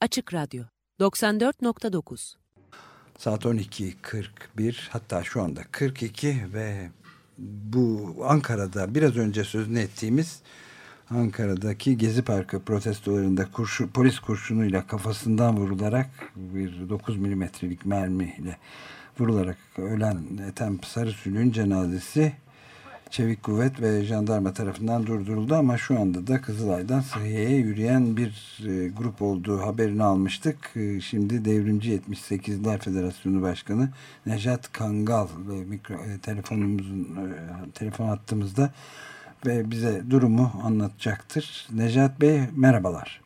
Açık Radyo 94.9 Saat 12.41 hatta şu anda 42 ve bu Ankara'da biraz önce sözünü ettiğimiz Ankara'daki Gezi Parkı protestolarında kurşu, polis kurşunuyla kafasından vurularak bir 9 milimetrelik mermiyle vurularak ölen Ethem Sarısülü'nün cenazesi Çevik Kuvvet ve jandarma tarafından durduruldu ama şu anda da Kızılay'dan Sıhhiye'ye yürüyen bir e, grup olduğu haberini almıştık. E, şimdi Devrimci 78'ler Federasyonu Başkanı Nejat Kangal ve mikro, e, telefonumuzun e, telefon hattımızda ve bize durumu anlatacaktır. Nejat Bey merhabalar.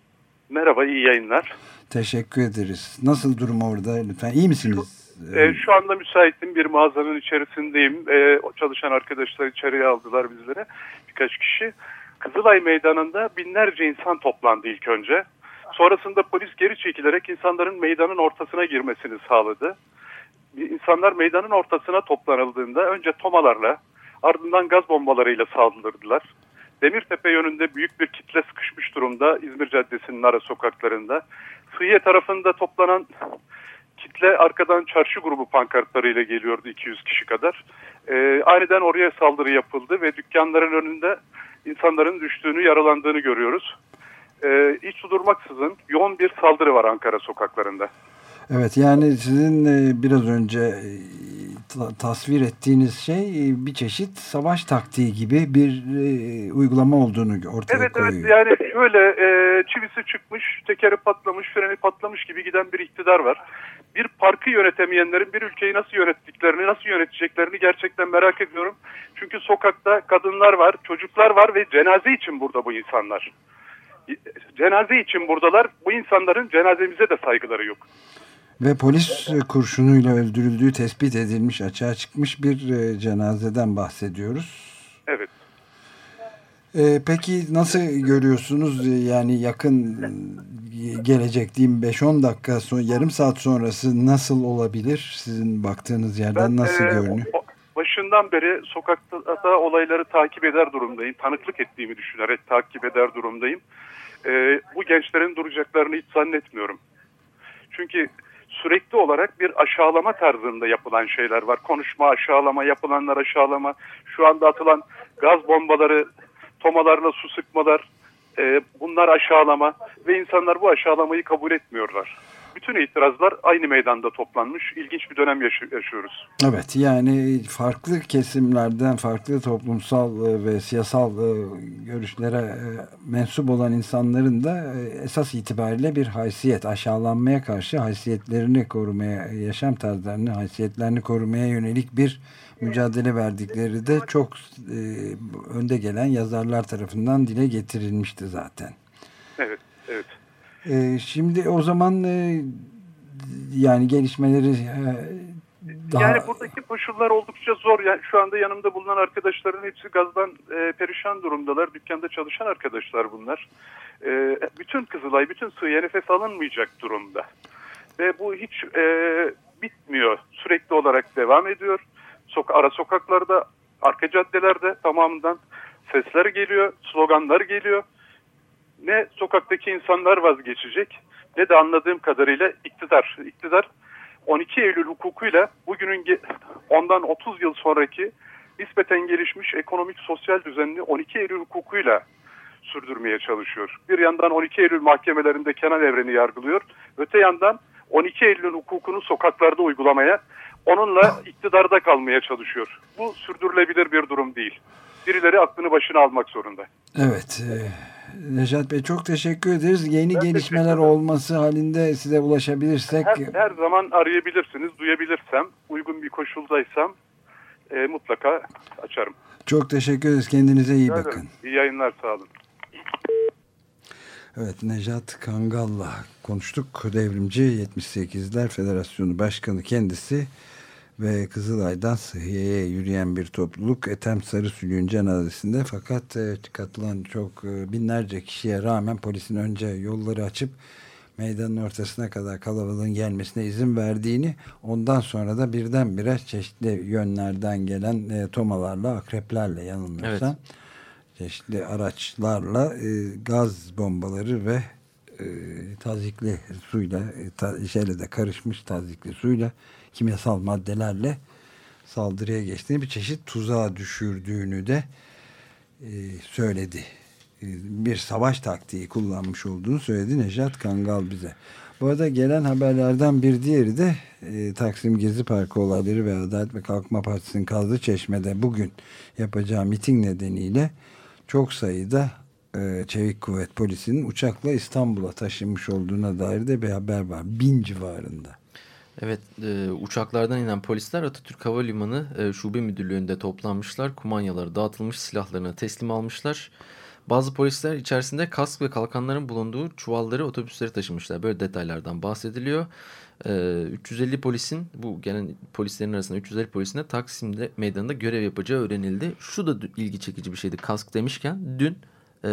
Merhaba, iyi yayınlar. Teşekkür ederiz. Nasıl durum orada lütfen? İyi misiniz? E, şu anda müsaitim bir mağazanın içerisindeyim. E, çalışan arkadaşlar içeriye aldılar bizlere birkaç kişi. Kızılay Meydanı'nda binlerce insan toplandı ilk önce. Sonrasında polis geri çekilerek insanların meydanın ortasına girmesini sağladı. İnsanlar meydanın ortasına toplanıldığında önce tomalarla ardından gaz bombalarıyla saldırdılar. Demirtepe yönünde büyük bir kitle sıkışmış durumda İzmir Caddesi'nin ara sokaklarında. Sıyye tarafında toplanan kitle arkadan çarşı grubu pankartlarıyla geliyordu 200 kişi kadar. E, aniden oraya saldırı yapıldı ve dükkanların önünde insanların düştüğünü, yaralandığını görüyoruz. E, hiç durmaksızın yoğun bir saldırı var Ankara sokaklarında. Evet yani sizin e, biraz önce e, tasvir ettiğiniz şey e, bir çeşit savaş taktiği gibi bir uygulama olduğunu ortaya evet, koyuyor. Evet yani şöyle çivisi çıkmış, tekeri patlamış, freni patlamış gibi giden bir iktidar var. Bir parkı yönetemeyenlerin bir ülkeyi nasıl yönettiklerini, nasıl yöneteceklerini gerçekten merak ediyorum. Çünkü sokakta kadınlar var, çocuklar var ve cenaze için burada bu insanlar. Cenaze için buradalar. Bu insanların cenazemize de saygıları yok. Ve polis kurşunuyla öldürüldüğü tespit edilmiş, açığa çıkmış bir e, cenazeden bahsediyoruz. Evet. Ee, peki nasıl görüyorsunuz yani yakın gelecek diyeyim 5-10 dakika sonra yarım saat sonrası nasıl olabilir sizin baktığınız yerden ben, nasıl e, görünüyor? Başından beri sokakta da olayları takip eder durumdayım. Tanıklık ettiğimi düşünerek takip eder durumdayım. E, bu gençlerin duracaklarını hiç zannetmiyorum. Çünkü sürekli olarak bir aşağılama tarzında yapılan şeyler var. Konuşma aşağılama, yapılanlar aşağılama. Şu anda atılan gaz bombaları, tomalarla su sıkmalar, e, bunlar aşağılama ve insanlar bu aşağılamayı kabul etmiyorlar bütün itirazlar aynı meydanda toplanmış. İlginç bir dönem yaşıyoruz. Evet yani farklı kesimlerden farklı toplumsal e, ve siyasal e, görüşlere e, mensup olan insanların da esas itibariyle bir haysiyet aşağılanmaya karşı haysiyetlerini korumaya, yaşam tarzlarını, haysiyetlerini korumaya yönelik bir mücadele verdikleri de çok önde gelen yazarlar tarafından dile getirilmişti zaten. Evet, evet. E, şimdi o zaman e, yani gelişmeleri e, daha... Yani buradaki koşullar oldukça zor. Yani şu anda yanımda bulunan arkadaşların hepsi gazdan e, perişan durumdalar. Dükkanda çalışan arkadaşlar bunlar. E, bütün Kızılay, bütün sığıya nefes alınmayacak durumda. Ve bu hiç e, bitmiyor. Sürekli olarak devam ediyor. Sok ara sokaklarda, arka caddelerde tamamından sesler geliyor, sloganlar geliyor ne sokaktaki insanlar vazgeçecek ne de anladığım kadarıyla iktidar. İktidar 12 Eylül hukukuyla bugünün ondan 30 yıl sonraki nispeten gelişmiş ekonomik sosyal düzenini 12 Eylül hukukuyla sürdürmeye çalışıyor. Bir yandan 12 Eylül mahkemelerinde Kenan Evren'i yargılıyor. Öte yandan 12 Eylül hukukunu sokaklarda uygulamaya, onunla iktidarda kalmaya çalışıyor. Bu sürdürülebilir bir durum değil. Birileri aklını başına almak zorunda. Evet. E Neşat Bey çok teşekkür ederiz. Yeni ben gelişmeler olması halinde size ulaşabilirsek. Her, her zaman arayabilirsiniz. Duyabilirsem, uygun bir koşuldaysam e, mutlaka açarım. Çok teşekkür ederiz. Kendinize iyi Rica bakın. İyi yayınlar sağ olun. Evet Nejat Kangal'la konuştuk. Devrimci 78'ler Federasyonu Başkanı kendisi ve Kızılay'dan Sıhhiye'ye yürüyen bir topluluk Ethem Sarısülüğün cenazesinde fakat e, katılan çok e, binlerce kişiye rağmen polisin önce yolları açıp meydanın ortasına kadar kalabalığın gelmesine izin verdiğini ondan sonra da birdenbire çeşitli yönlerden gelen e, tomalarla akreplerle yanılmıyorsam evet. çeşitli araçlarla e, gaz bombaları ve e, tazikli suyla e, ta, şeyle de karışmış tazikli suyla kimyasal maddelerle saldırıya geçtiğini bir çeşit tuzağa düşürdüğünü de e, söyledi. E, bir savaş taktiği kullanmış olduğunu söyledi Nejat Kangal bize. Bu arada gelen haberlerden bir diğeri de e, Taksim Gezi Parkı olayları ve Adalet ve Kalkınma Partisi'nin Kazlı Çeşme'de bugün yapacağı miting nedeniyle çok sayıda e, Çevik Kuvvet Polisi'nin uçakla İstanbul'a taşınmış olduğuna dair de bir haber var. Bin civarında. Evet, e, uçaklardan inen polisler Atatürk Havalimanı e, Şube Müdürlüğü'nde toplanmışlar. Kumanyaları dağıtılmış, silahlarını teslim almışlar. Bazı polisler içerisinde kask ve kalkanların bulunduğu çuvalları otobüsleri taşımışlar. Böyle detaylardan bahsediliyor. Ee, 350 polisin bu gelen polislerin arasında 350 polisin de Taksim'de meydanında görev yapacağı öğrenildi. Şu da ilgi çekici bir şeydi kask demişken dün e,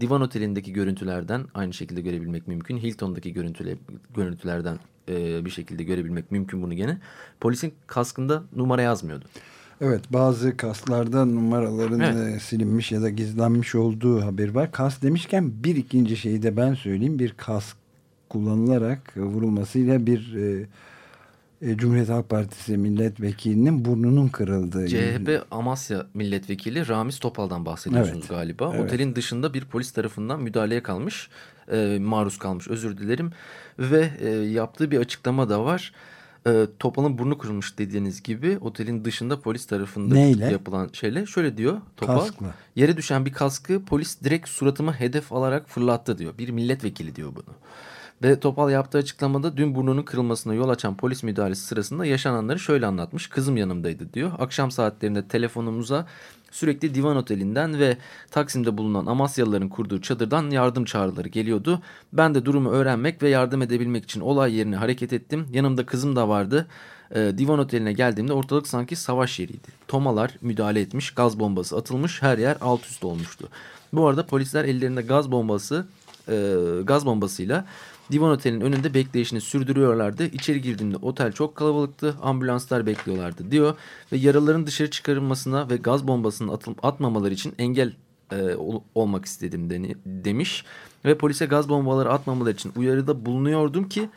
Divan Oteli'ndeki görüntülerden aynı şekilde görebilmek mümkün. Hilton'daki görüntüle, görüntülerden e, bir şekilde görebilmek mümkün bunu gene. Polisin kaskında numara yazmıyordu. Evet bazı kaslarda numaraların evet. silinmiş ya da gizlenmiş olduğu haber var. Kas demişken bir ikinci şeyi de ben söyleyeyim. Bir kas kullanılarak vurulmasıyla bir e, e, Cumhuriyet Halk Partisi milletvekilinin burnunun kırıldığı. CHP Amasya milletvekili Ramiz Topal'dan bahsediyorsunuz evet. galiba. Evet. Otelin dışında bir polis tarafından müdahaleye kalmış, e, maruz kalmış özür dilerim. Ve e, yaptığı bir açıklama da var e, Topal'ın burnu kırılmış dediğiniz gibi otelin dışında polis tarafından Neyle? yapılan şeyle şöyle diyor Topal. Kaskla. Yere düşen bir kaskı polis direkt suratıma hedef alarak fırlattı diyor. Bir milletvekili diyor bunu. Ve Topal yaptığı açıklamada dün burnunun kırılmasına yol açan polis müdahalesi sırasında yaşananları şöyle anlatmış. Kızım yanımdaydı diyor. Akşam saatlerinde telefonumuza sürekli divan otelinden ve Taksim'de bulunan Amasyalıların kurduğu çadırdan yardım çağrıları geliyordu. Ben de durumu öğrenmek ve yardım edebilmek için olay yerine hareket ettim. Yanımda kızım da vardı. Ee, divan oteline geldiğimde ortalık sanki savaş yeriydi. Tomalar müdahale etmiş, gaz bombası atılmış, her yer alt üst olmuştu. Bu arada polisler ellerinde gaz bombası, e, gaz bombasıyla Divan Otel'in önünde bekleyişini sürdürüyorlardı. İçeri girdiğimde otel çok kalabalıktı. Ambulanslar bekliyorlardı diyor. Ve yaraların dışarı çıkarılmasına ve gaz bombasının atılıp atmamaları için engel e, ol, olmak istedim deni, demiş. Ve polise gaz bombaları atmamaları için uyarıda bulunuyordum ki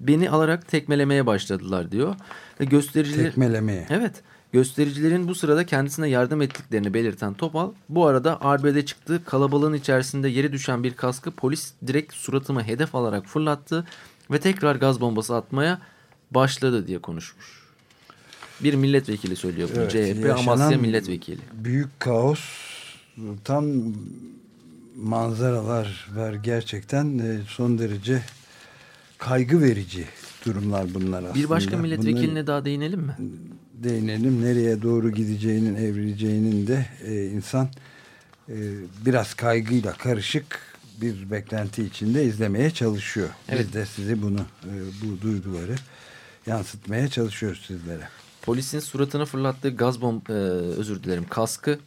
beni alarak tekmelemeye başladılar diyor. Ve göstericiler... Tekmelemeye. Evet. Göstericilerin bu sırada kendisine yardım ettiklerini belirten Topal, bu arada arbede çıktığı kalabalığın içerisinde yere düşen bir kaskı polis direkt suratıma hedef alarak fırlattı ve tekrar gaz bombası atmaya başladı diye konuşmuş. Bir milletvekili söylüyor bunu. Evet, CHP Amasya milletvekili. Büyük kaos tam manzaralar var gerçekten e, son derece kaygı verici durumlar bunlar aslında. Bir başka milletvekiline Bunları, daha değinelim mi? Değinelim. Nereye doğru gideceğinin, evrileceğinin de e, insan e, biraz kaygıyla karışık bir beklenti içinde izlemeye çalışıyor. Evet. Biz de sizi bunu, e, bu duyguları yansıtmaya çalışıyoruz sizlere. Polisin suratına fırlattığı gaz bomb, e, özür dilerim, kaskı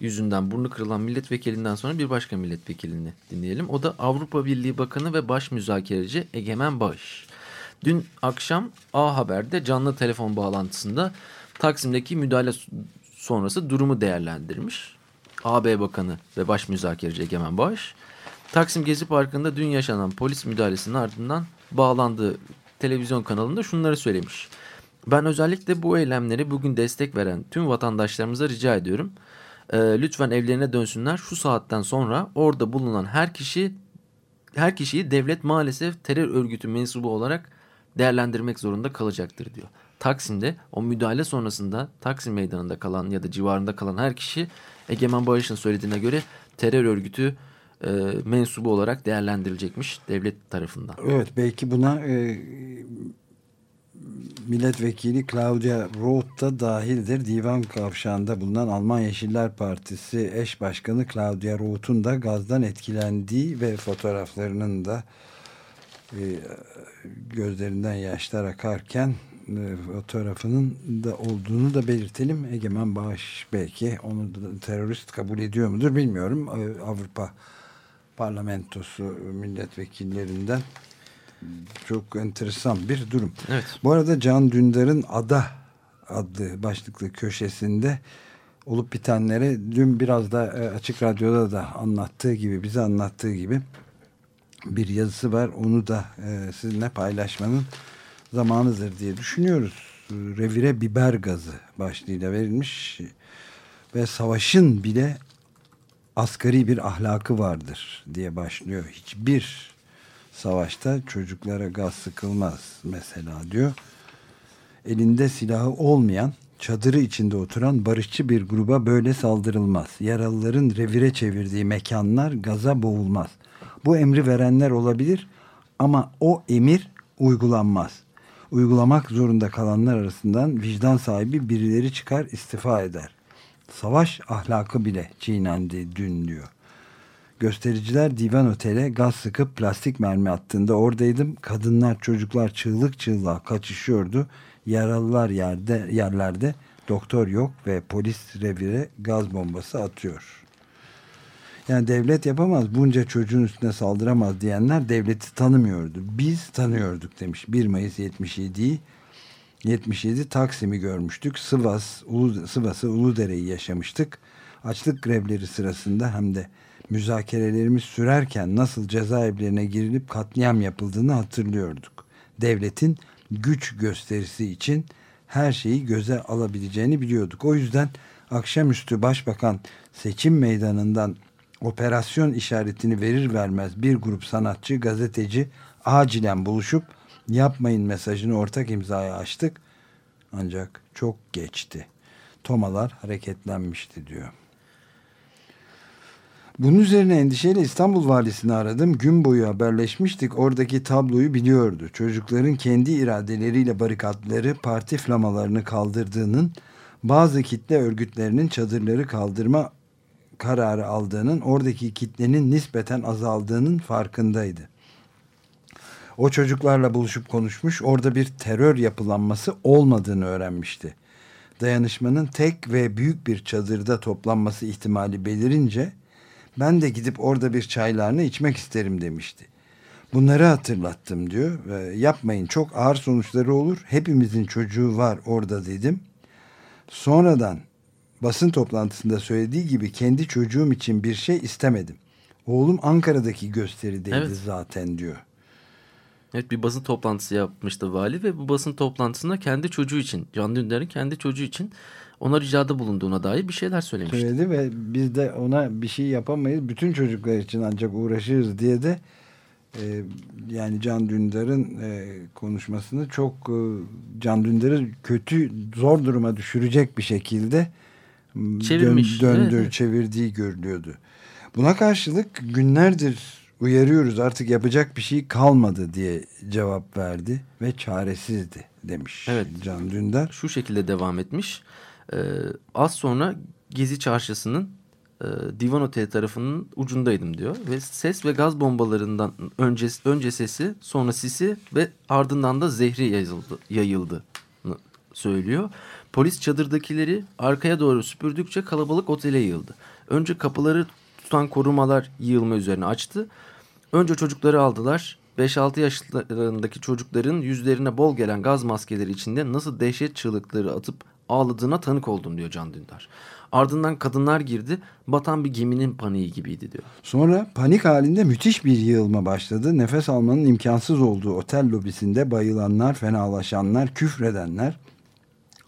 yüzünden burnu kırılan milletvekilinden sonra bir başka milletvekilini dinleyelim. O da Avrupa Birliği Bakanı ve baş müzakereci Egemen Bağış. Dün akşam A Haber'de canlı telefon bağlantısında Taksim'deki müdahale sonrası durumu değerlendirmiş. AB Bakanı ve Baş Müzakereci Egemen Bağış, Taksim Gezi Parkı'nda dün yaşanan polis müdahalesinin ardından bağlandığı televizyon kanalında şunları söylemiş. Ben özellikle bu eylemleri bugün destek veren tüm vatandaşlarımıza rica ediyorum. Ee, lütfen evlerine dönsünler. Şu saatten sonra orada bulunan her kişi her kişiyi devlet maalesef terör örgütü mensubu olarak değerlendirmek zorunda kalacaktır diyor. Taksim'de o müdahale sonrasında Taksim meydanında kalan ya da civarında kalan her kişi Egemen Barış'ın söylediğine göre terör örgütü e, mensubu olarak değerlendirilecekmiş devlet tarafından. Evet belki buna e, milletvekili Claudia Roth da dahildir. Divan kavşağında bulunan Alman Yeşiller Partisi eş başkanı Claudia Roth'un da gazdan etkilendiği ve fotoğraflarının da e, gözlerinden yaşlar akarken fotoğrafının da olduğunu da belirtelim. Egemen Bağış belki onu da terörist kabul ediyor mudur bilmiyorum. E, Avrupa Parlamentosu milletvekillerinden çok enteresan bir durum. Evet. Bu arada Can Dündar'ın Ada adlı başlıklı köşesinde olup bitenlere dün biraz da e, Açık Radyo'da da anlattığı gibi bize anlattığı gibi bir yazısı var. Onu da e, sizinle paylaşmanın zamanıdır diye düşünüyoruz. Revire biber gazı başlığıyla verilmiş ve savaşın bile asgari bir ahlakı vardır diye başlıyor. Hiçbir savaşta çocuklara gaz sıkılmaz mesela diyor. Elinde silahı olmayan, çadırı içinde oturan barışçı bir gruba böyle saldırılmaz. Yaralıların revire çevirdiği mekanlar gaza boğulmaz. Bu emri verenler olabilir ama o emir uygulanmaz. Uygulamak zorunda kalanlar arasından vicdan sahibi birileri çıkar istifa eder. Savaş ahlakı bile çiğnendi dün diyor. Göstericiler divan otele gaz sıkıp plastik mermi attığında oradaydım. Kadınlar çocuklar çığlık çığlığa kaçışıyordu. Yaralılar yerde, yerlerde doktor yok ve polis revire gaz bombası atıyor. Yani devlet yapamaz bunca çocuğun üstüne saldıramaz diyenler devleti tanımıyordu. Biz tanıyorduk demiş 1 Mayıs 77'yi 77 Taksim'i görmüştük. Sivas, Ulu, Sivas'ı Uludere'yi yaşamıştık. Açlık grevleri sırasında hem de müzakerelerimiz sürerken nasıl cezaevlerine girilip katliam yapıldığını hatırlıyorduk. Devletin güç gösterisi için her şeyi göze alabileceğini biliyorduk. O yüzden akşamüstü başbakan seçim meydanından operasyon işaretini verir vermez bir grup sanatçı, gazeteci acilen buluşup yapmayın mesajını ortak imzaya açtık. Ancak çok geçti. Tomalar hareketlenmişti diyor. Bunun üzerine endişeyle İstanbul valisini aradım. Gün boyu haberleşmiştik. Oradaki tabloyu biliyordu. Çocukların kendi iradeleriyle barikatları, parti flamalarını kaldırdığının, bazı kitle örgütlerinin çadırları kaldırma kararı aldığının, oradaki kitlenin nispeten azaldığının farkındaydı. O çocuklarla buluşup konuşmuş, orada bir terör yapılanması olmadığını öğrenmişti. Dayanışmanın tek ve büyük bir çadırda toplanması ihtimali belirince ben de gidip orada bir çaylarını içmek isterim demişti. Bunları hatırlattım diyor ve yapmayın çok ağır sonuçları olur. Hepimizin çocuğu var orada dedim. Sonradan basın toplantısında söylediği gibi kendi çocuğum için bir şey istemedim. Oğlum Ankara'daki gösterideydi evet. zaten diyor. Evet bir basın toplantısı yapmıştı vali ve bu basın toplantısında kendi çocuğu için, Can Dündar'ın kendi çocuğu için ona ricada bulunduğuna dair bir şeyler söylemişti. Söyledi ve biz de ona bir şey yapamayız. Bütün çocuklar için ancak uğraşırız diye de e, yani Can Dündar'ın e, konuşmasını çok e, Can Dündar'ı kötü zor duruma düşürecek bir şekilde Çevirmiş. Dön, döndür, evet. çevirdiği görülüyordu. Buna karşılık günlerdir uyarıyoruz artık yapacak bir şey kalmadı diye cevap verdi ve çaresizdi demiş evet. Can Dündar. Şu şekilde devam etmiş. Ee, az sonra Gezi Çarşısı'nın e, Divan Oteli tarafının ucundaydım diyor. Ve ses ve gaz bombalarından önce, önce sesi sonra sisi ve ardından da zehri yayıldı, yayıldı söylüyor. Polis çadırdakileri arkaya doğru süpürdükçe kalabalık otele yığıldı. Önce kapıları tutan korumalar yığılma üzerine açtı. Önce çocukları aldılar. 5-6 yaşlarındaki çocukların yüzlerine bol gelen gaz maskeleri içinde nasıl dehşet çığlıkları atıp ağladığına tanık oldum diyor Can Dündar. Ardından kadınlar girdi. Batan bir geminin paniği gibiydi diyor. Sonra panik halinde müthiş bir yığılma başladı. Nefes almanın imkansız olduğu otel lobisinde bayılanlar, fenalaşanlar, küfredenler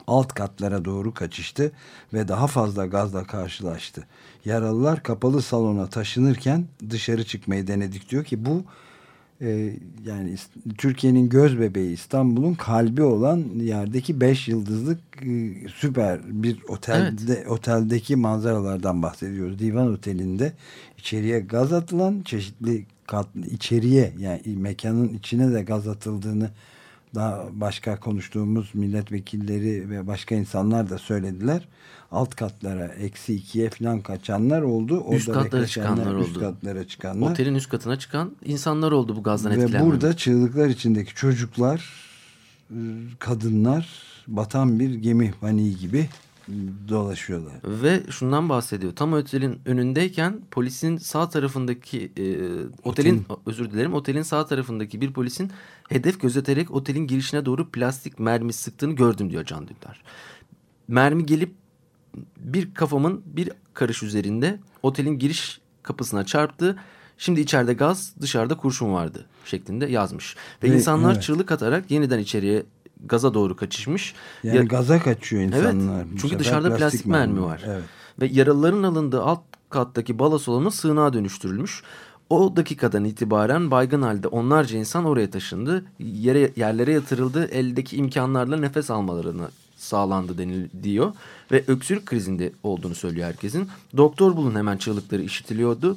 alt katlara doğru kaçıştı ve daha fazla gazla karşılaştı. Yaralılar kapalı salona taşınırken dışarı çıkmayı denedik diyor ki bu e, yani Türkiye'nin göz bebeği İstanbul'un kalbi olan yerdeki beş yıldızlık e, süper bir otelde evet. oteldeki manzaralardan bahsediyoruz. Divan Oteli'nde içeriye gaz atılan çeşitli kat, içeriye yani mekanın içine de gaz atıldığını daha başka konuştuğumuz milletvekilleri ve başka insanlar da söylediler. Alt katlara eksi ikiye falan kaçanlar oldu. Orada üst katlara çıkanlar üst oldu. katlara çıkanlar. Otelin üst katına çıkan insanlar oldu bu gazdan etkilenmemiş. Ve burada çığlıklar içindeki çocuklar, kadınlar batan bir gemi paniği gibi dolaşıyorlar. Ve şundan bahsediyor. Tam otelin önündeyken polisin sağ tarafındaki e, otelin Otel. özür dilerim otelin sağ tarafındaki bir polisin hedef gözeterek otelin girişine doğru plastik mermi sıktığını gördüm diyor Can Dündar. Mermi gelip bir kafamın bir karış üzerinde otelin giriş kapısına çarptı. Şimdi içeride gaz, dışarıda kurşun vardı şeklinde yazmış. Ve, Ve insanlar evet. çığlık atarak yeniden içeriye gaza doğru kaçışmış. Yani ya, gaza kaçıyor insanlar. Evet, çünkü dışarıda plastik, plastik mermi, var. Evet. Ve yaralıların alındığı alt kattaki balo salonu sığınağa dönüştürülmüş. O dakikadan itibaren baygın halde onlarca insan oraya taşındı. Yere, yerlere yatırıldı. Eldeki imkanlarla nefes almalarını sağlandı deniliyor. Ve öksürük krizinde olduğunu söylüyor herkesin. Doktor bulun hemen çığlıkları işitiliyordu.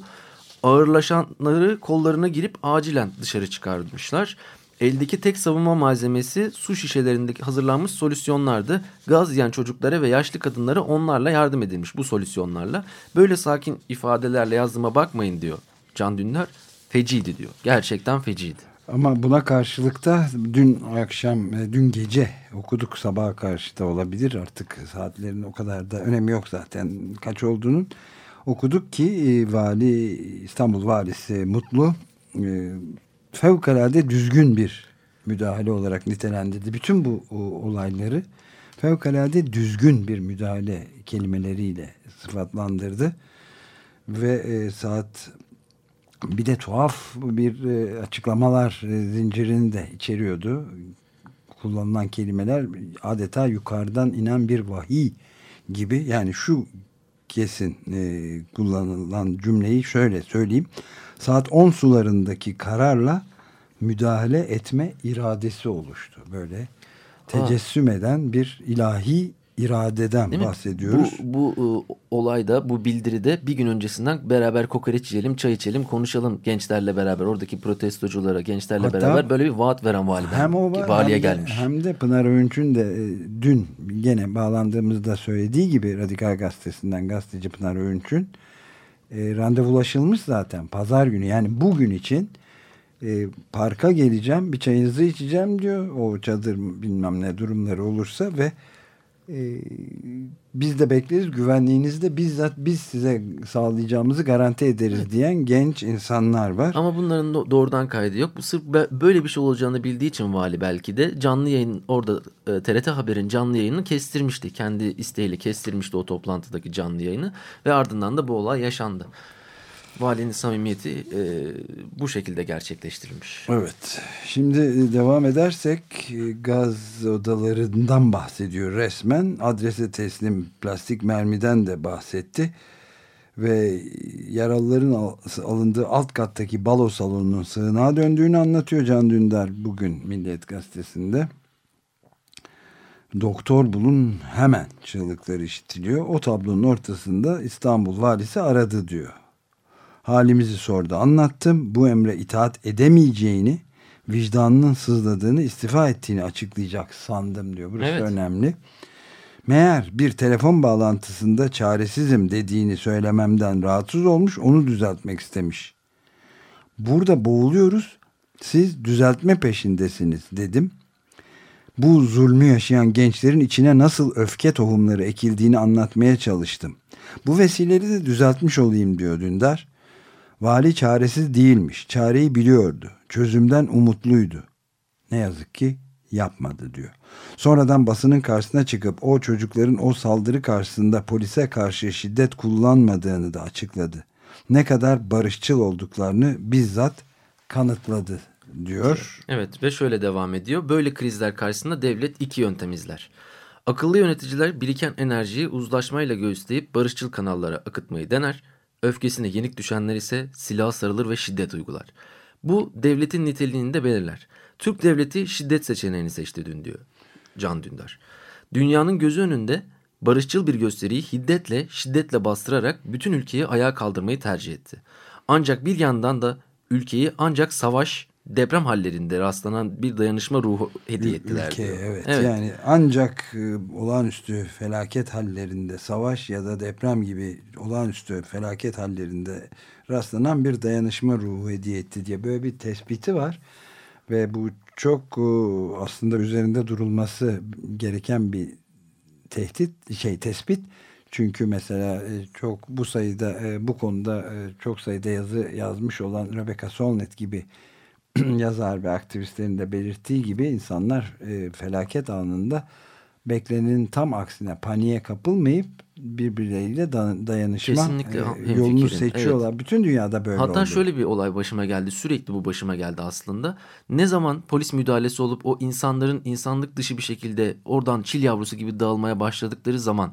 Ağırlaşanları kollarına girip acilen dışarı çıkarmışlar. Eldeki tek savunma malzemesi su şişelerindeki hazırlanmış solüsyonlardı. Gaz yiyen çocuklara ve yaşlı kadınlara onlarla yardım edilmiş bu solüsyonlarla. Böyle sakin ifadelerle yazdığıma bakmayın diyor Can Dündar. Feciydi diyor. Gerçekten feciydi. Ama buna karşılıkta dün akşam, e, dün gece okuduk sabaha karşı da olabilir artık saatlerin o kadar da önemi yok zaten kaç olduğunun. Okuduk ki e, vali İstanbul valisi Mutlu e, fevkalade düzgün bir müdahale olarak nitelendirdi. Bütün bu olayları fevkalade düzgün bir müdahale kelimeleriyle sıfatlandırdı. Ve e, saat bir de tuhaf bir e, açıklamalar e, zincirini de içeriyordu. Kullanılan kelimeler adeta yukarıdan inen bir vahiy gibi. Yani şu kesin e, kullanılan cümleyi şöyle söyleyeyim. Saat 10 sularındaki kararla müdahale etme iradesi oluştu. Böyle tecessüm eden bir ilahi iradeden Değil bahsediyoruz. Bu, bu e, olayda, bu bildiride bir gün öncesinden beraber kokoreç yiyelim, çay içelim, konuşalım gençlerle beraber. Oradaki protestoculara, gençlerle Hatta, beraber böyle bir vaat veren validen hem o var, valiye hem gelmiş. De, hem de Pınar Öğünç'ün de e, dün gene bağlandığımızda söylediği gibi Radikal Gazetesi'nden gazeteci Pınar Öğünç'ün e, randevulaşılmış zaten pazar günü. Yani bugün için e, parka geleceğim bir çayınızı içeceğim diyor. O çadır bilmem ne durumları olursa ve e, biz de bekleriz güvenliğinizi de bizzat biz size sağlayacağımızı garanti ederiz evet. diyen genç insanlar var. Ama bunların doğrudan kaydı yok. Bu sırf böyle bir şey olacağını bildiği için vali belki de canlı yayın orada e, TRT Haber'in canlı yayını kestirmişti. Kendi isteğiyle kestirmişti o toplantıdaki canlı yayını ve ardından da bu olay yaşandı valinin samimiyeti e, bu şekilde gerçekleştirilmiş. Evet. Şimdi devam edersek e, gaz odalarından bahsediyor resmen. Adrese teslim plastik mermiden de bahsetti. Ve yaralıların alındığı alt kattaki balo salonunun sığınağa döndüğünü anlatıyor Can Dündar bugün Milliyet Gazetesi'nde. Doktor bulun hemen çığlıkları işitiliyor. O tablonun ortasında İstanbul valisi aradı diyor halimizi sordu. Anlattım. Bu emre itaat edemeyeceğini, vicdanının sızladığını, istifa ettiğini açıklayacak sandım diyor. Burası evet. önemli. Meğer bir telefon bağlantısında çaresizim dediğini söylememden rahatsız olmuş, onu düzeltmek istemiş. Burada boğuluyoruz, siz düzeltme peşindesiniz dedim. Bu zulmü yaşayan gençlerin içine nasıl öfke tohumları ekildiğini anlatmaya çalıştım. Bu vesileleri de düzeltmiş olayım diyor Dündar. Vali çaresiz değilmiş. Çareyi biliyordu. Çözümden umutluydu. Ne yazık ki yapmadı diyor. Sonradan basının karşısına çıkıp o çocukların o saldırı karşısında polise karşı şiddet kullanmadığını da açıkladı. Ne kadar barışçıl olduklarını bizzat kanıtladı diyor. Evet ve şöyle devam ediyor. Böyle krizler karşısında devlet iki yöntem izler. Akıllı yöneticiler biriken enerjiyi uzlaşmayla göğüsleyip barışçıl kanallara akıtmayı dener Öfkesine yenik düşenler ise silah sarılır ve şiddet uygular. Bu devletin niteliğini de belirler. Türk devleti şiddet seçeneğini seçti dün diyor Can Dündar. Dünyanın gözü önünde barışçıl bir gösteriyi hiddetle, şiddetle bastırarak bütün ülkeyi ayağa kaldırmayı tercih etti. Ancak bir yandan da ülkeyi ancak savaş, deprem hallerinde rastlanan bir dayanışma ruhu hediye ettiler. Ülke, evet. evet. Yani ancak e, olağanüstü felaket hallerinde savaş ya da deprem gibi olağanüstü felaket hallerinde rastlanan bir dayanışma ruhu hediye etti diye böyle bir tespiti var. Ve bu çok e, aslında üzerinde durulması gereken bir tehdit şey tespit. Çünkü mesela e, çok bu sayıda bu konuda çok sayıda yazı yazmış olan Rebecca Solnit gibi yazar ve aktivistlerin de belirttiği gibi insanlar e, felaket anında beklenenin tam aksine paniğe kapılmayıp birbirleriyle dayanışma Kesinlikle, e, yolunu seçiyorlar. Evet. Bütün dünyada böyle Hatta oldu. şöyle bir olay başıma geldi. Sürekli bu başıma geldi aslında. Ne zaman polis müdahalesi olup o insanların insanlık dışı bir şekilde oradan çil yavrusu gibi dağılmaya başladıkları zaman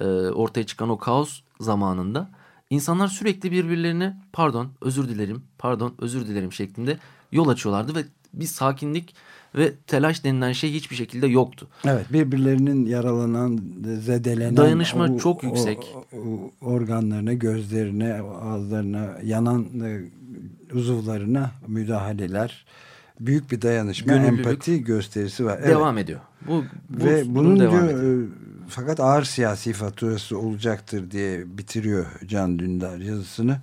e, ortaya çıkan o kaos zamanında insanlar sürekli birbirlerine pardon özür dilerim pardon özür dilerim şeklinde yol açıyorlardı ve bir sakinlik ve telaş denilen şey hiçbir şekilde yoktu. Evet birbirlerinin yaralanan, zedelenen... Dayanışma o, çok yüksek. O, o, organlarına, gözlerine, ağızlarına, yanan e, uzuvlarına müdahaleler... Büyük bir dayanışma, Gönüllülük empati gösterisi var. Devam ediyor. Bu, bu Ve bunun devam diyor, ediyor. E, fakat ağır siyasi faturası olacaktır diye bitiriyor Can Dündar yazısını.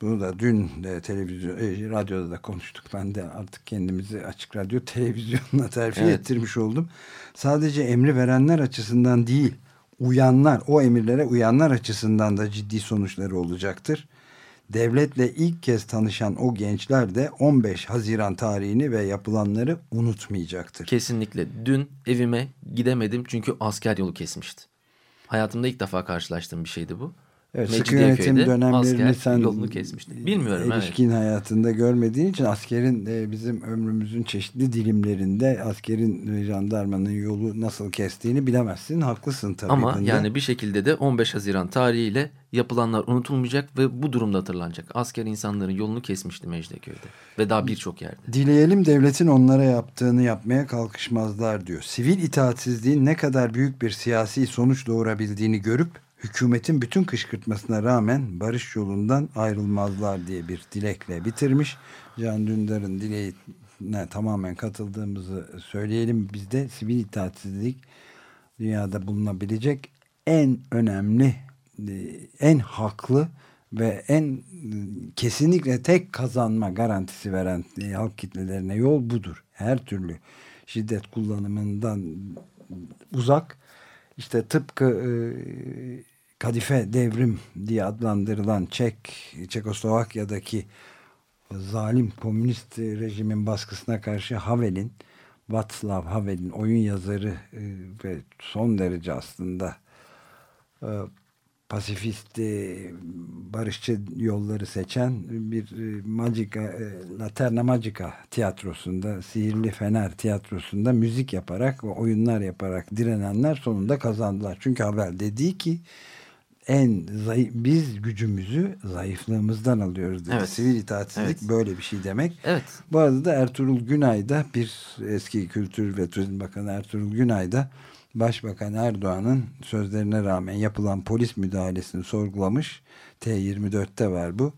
Bunu da dün de televizyon, e, radyoda da konuştuk. Ben de artık kendimizi açık radyo televizyonla terfi evet. ettirmiş oldum. Sadece emri verenler açısından değil, uyanlar, o emirlere uyanlar açısından da ciddi sonuçları olacaktır. Devletle ilk kez tanışan o gençler de 15 Haziran tarihini ve yapılanları unutmayacaktır. Kesinlikle. Dün evime gidemedim çünkü asker yolu kesmişti. Hayatımda ilk defa karşılaştığım bir şeydi bu. Evet, sıkı yönetim dönemlerini sen yolunu kesmişti. Bilmiyorum. Erişkin evet. hayatında görmediğin için askerin e, bizim ömrümüzün çeşitli dilimlerinde askerin ve jandarmanın yolu nasıl kestiğini bilemezsin. Haklısın tabii. Ama bunda. yani bir şekilde de 15 Haziran tarihiyle yapılanlar unutulmayacak ve bu durumda hatırlanacak. Asker insanların yolunu kesmişti Mecidiyeköy'de ve daha birçok yerde. Dileyelim devletin onlara yaptığını yapmaya kalkışmazlar diyor. Sivil itaatsizliğin ne kadar büyük bir siyasi sonuç doğurabildiğini görüp hükümetin bütün kışkırtmasına rağmen barış yolundan ayrılmazlar diye bir dilekle bitirmiş. Can Dündar'ın dileğine tamamen katıldığımızı söyleyelim. Bizde sivil itaatsizlik dünyada bulunabilecek en önemli, en haklı ve en kesinlikle tek kazanma garantisi veren halk kitlelerine yol budur. Her türlü şiddet kullanımından uzak işte tıpkı e, kadife devrim diye adlandırılan Çek, Çekoslovakya'daki zalim komünist rejimin baskısına karşı Havel'in, Václav Havel'in oyun yazarı e, ve son derece aslında e, pasifist, e, barışçı yolları seçen bir e, Magica, e, Laterna Magica tiyatrosunda, Sihirli Fener tiyatrosunda müzik yaparak ve oyunlar yaparak direnenler sonunda kazandılar. Çünkü Havel dediği ki en zayıf, biz gücümüzü zayıflığımızdan alıyoruz dedi. Evet. Sivil itaatsizlik evet. böyle bir şey demek. Evet. Bu arada da Ertuğrul Günay da bir eski Kültür ve Turizm Bakanı Ertuğrul Günay da Başbakan Erdoğan'ın sözlerine rağmen yapılan polis müdahalesini sorgulamış. T24'te var bu.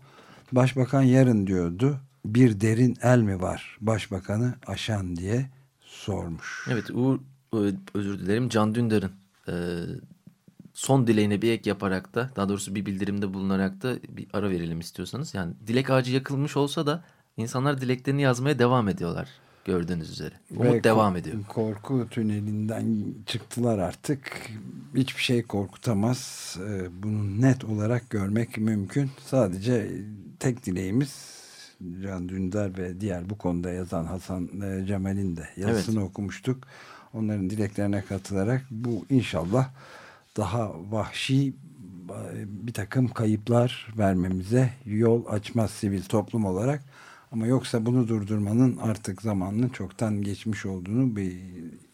Başbakan yarın diyordu bir derin el mi var başbakanı aşan diye sormuş. Evet Uğur özür dilerim Can Dündar'ın e, son dileğine bir ek yaparak da daha doğrusu bir bildirimde bulunarak da bir ara verelim istiyorsanız. Yani dilek ağacı yakılmış olsa da insanlar dileklerini yazmaya devam ediyorlar gördüğünüz üzere. Umut Ve devam ediyor. Korku tünelinden çıktılar artık. Hiçbir şey korkutamaz. Ee, bunu net olarak görmek mümkün. Sadece tek dileğimiz Can Dündar ve diğer bu konuda yazan Hasan e, Cemal'in de yazısını evet. okumuştuk. Onların dileklerine katılarak bu inşallah daha vahşi bir takım kayıplar vermemize yol açmaz sivil toplum olarak. Ama yoksa bunu durdurmanın artık zamanını çoktan geçmiş olduğunu bir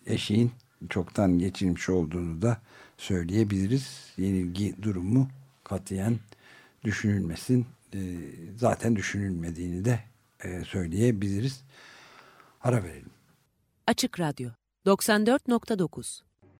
eşiğin çoktan geçirmiş olduğunu da söyleyebiliriz. Yenilgi durumu katiyen düşünülmesin. E, zaten düşünülmediğini de e, söyleyebiliriz. Ara verelim. Açık Radyo 94.9